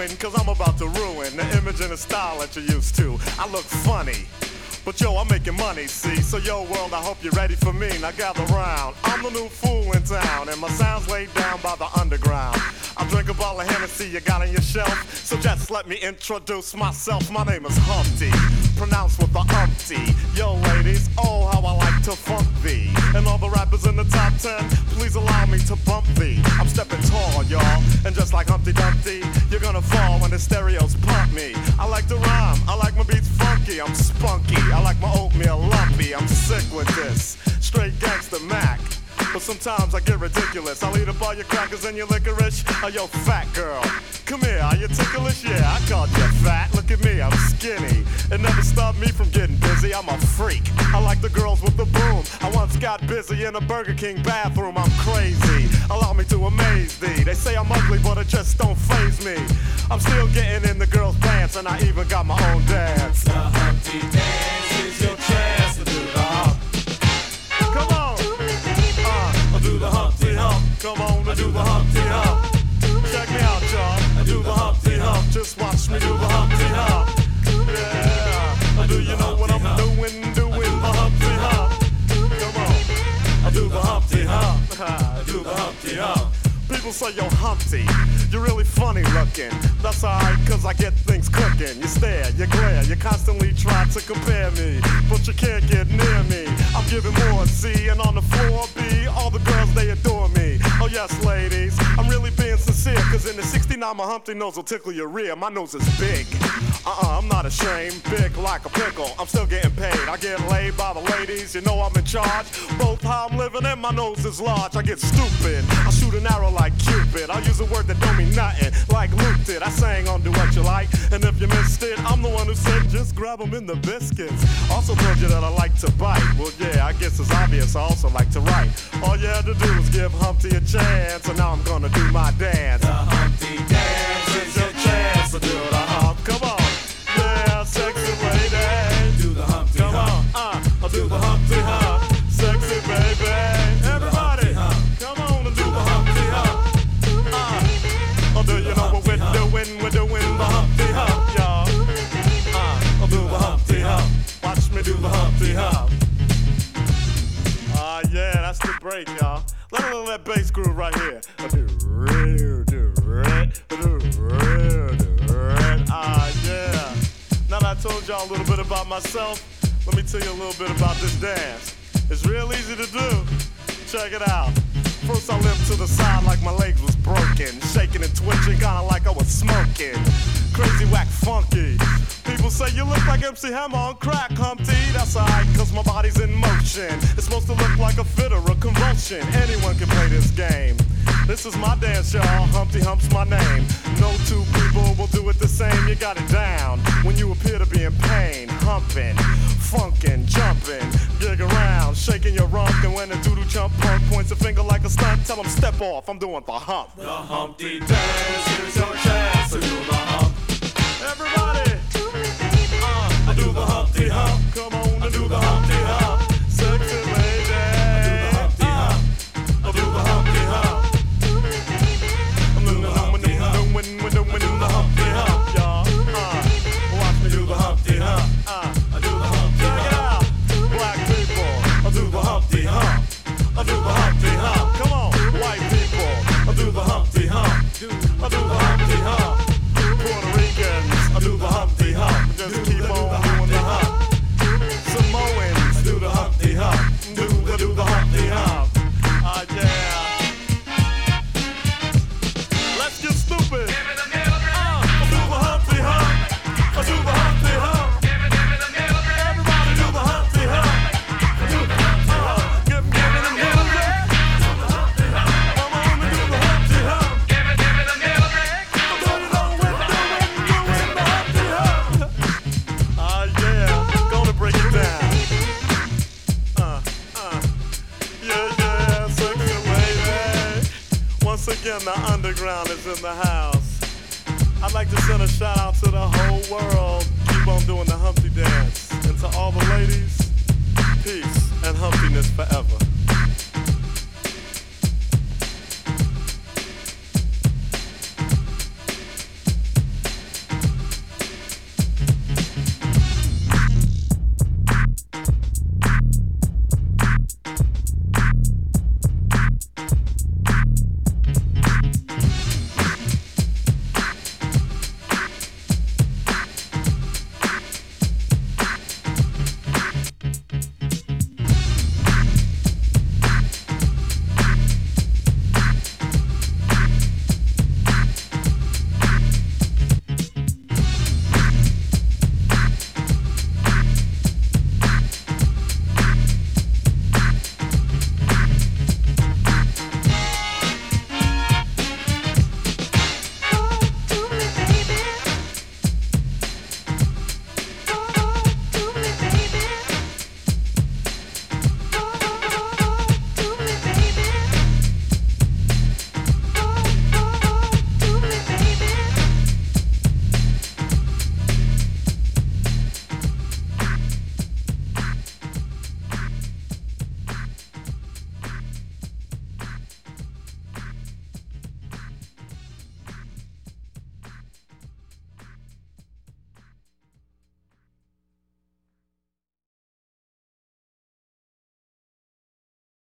doing, cause I'm about to ruin the image and the style that you're used to. I look funny. But yo, I'm making money, see? So yo, world, I hope you're ready for me. Now gather round. I'm the new fool in town, and my sound's laid down by the underground. I drink a bottle of Hennessy you got on your shelf. So just let me introduce myself. My name is Humpty, pronounced with the umpty. Yo, ladies, oh, how I like to funk thee. And all the rappers in the top ten, please allow me to bump thee. I'm stepping tall, y'all. And just like Humpty Dumpty, you're gonna fall when the stereos pump me. I like to rhyme, I like my beats funky, I'm spunky. I like my oatmeal lumpy, I'm sick with this. Sometimes I get ridiculous. I'll eat up all your crackers and your licorice. Oh, yo, fat girl. Come here, are you ticklish? Yeah, I called you fat. Look at me, I'm skinny. It never stopped me from getting busy. I'm a freak. I like the girls with the boom. I once got busy in a Burger King bathroom. I'm crazy. Allow me to amaze thee. They say I'm ugly, but it just don't phase me. I'm still getting in the girls' pants, and I even got my own dance. The Humpty Dance Just watch me do the Humpty Hump. Yeah. Do you know what I'm doing? Doing the Humpty Hump. Come on. I do the Humpty Hump. Ha. I do the Humpty Hump. People say, yo, Humpty, you're really funny looking. That's alright, cause I get things cooking. You stare, you glare, you constantly try to compare me, but you can't get near me. I'm giving more C, and on the floor B, all 69, my Humpty nose will tickle your rear. My nose is big. Uh uh, I'm not ashamed, big like a pickle. I'm still getting paid. I get laid by the ladies, you know I'm in charge. Both how I'm living and my nose is large. I get stupid. I shoot an arrow like Cupid. I use a word that don't mean nothing, like looptid. I sang on Doowutchyalike, and if you missed it, I'm the one who said just grab 'em in the biscuits. Also told you that I like to bite. Well, yeah, I guess it's obvious. I also like to write. All you had to do was give Humpty a chance, and now I'm gonna do my dance. The Humpty break, y'all. Let little that bass groove right here. Ah, yeah. Now that I told y'all a little bit about myself, let me tell you a little bit about this dance. It's real easy to do. Check it out. First I limped to the side like my legs was broken, shaking and twitching, kinda like I was smoking. Crazy whack funky. People say you look like MC Hammer on crack, Humpty. That's alright, cause my body's It's supposed to look like a fit or a convulsion. Anyone can play this game. This is my dance, y'all. Humpty Hump's my name. No two people will do it the same. You got it down when you appear to be in pain. Humping, funkin', jumping, dig around, shaking your rump. And when the doodle chump punk points a finger like a stunt, tell him step off. I'm doing the hump. The Humpty Dance is your The underground is in the house. I'd like to send a shout out to the whole world. Keep on doing the Humpty dance. And to all the ladies, peace and humpiness forever.